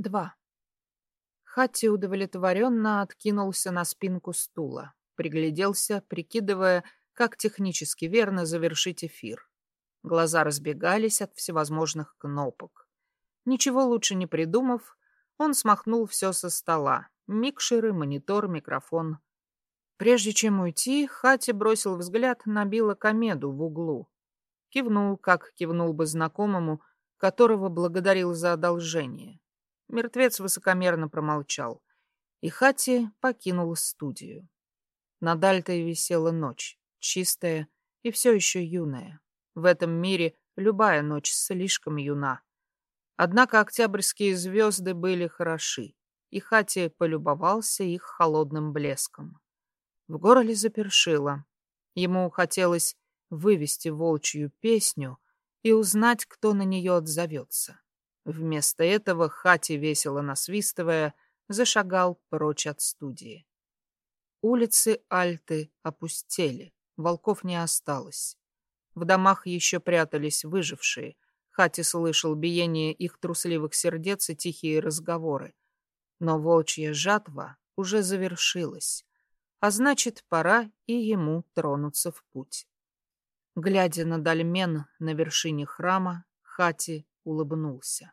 Два. Хатти удовлетворенно откинулся на спинку стула, пригляделся, прикидывая, как технически верно завершить эфир. Глаза разбегались от всевозможных кнопок. Ничего лучше не придумав, он смахнул все со стола. Микшеры, монитор, микрофон. Прежде чем уйти, Хати бросил взгляд на Билла Комеду в углу. Кивнул, как кивнул бы знакомому, которого благодарил за одолжение. Мертвец высокомерно промолчал, и Хати покинул студию. Над Альтой висела ночь, чистая и все еще юная. В этом мире любая ночь слишком юна. Однако октябрьские звезды были хороши, и Хати полюбовался их холодным блеском. В горле запершило. Ему хотелось вывести волчью песню и узнать, кто на нее отзовется. Вместо этого Хати, весело насвистывая, зашагал прочь от студии. Улицы Альты опустели, волков не осталось. В домах еще прятались выжившие. Хати слышал биение их трусливых сердец и тихие разговоры. Но волчья жатва уже завершилась, а значит, пора и ему тронуться в путь. Глядя на дольмен на вершине храма, Хати улыбнулся.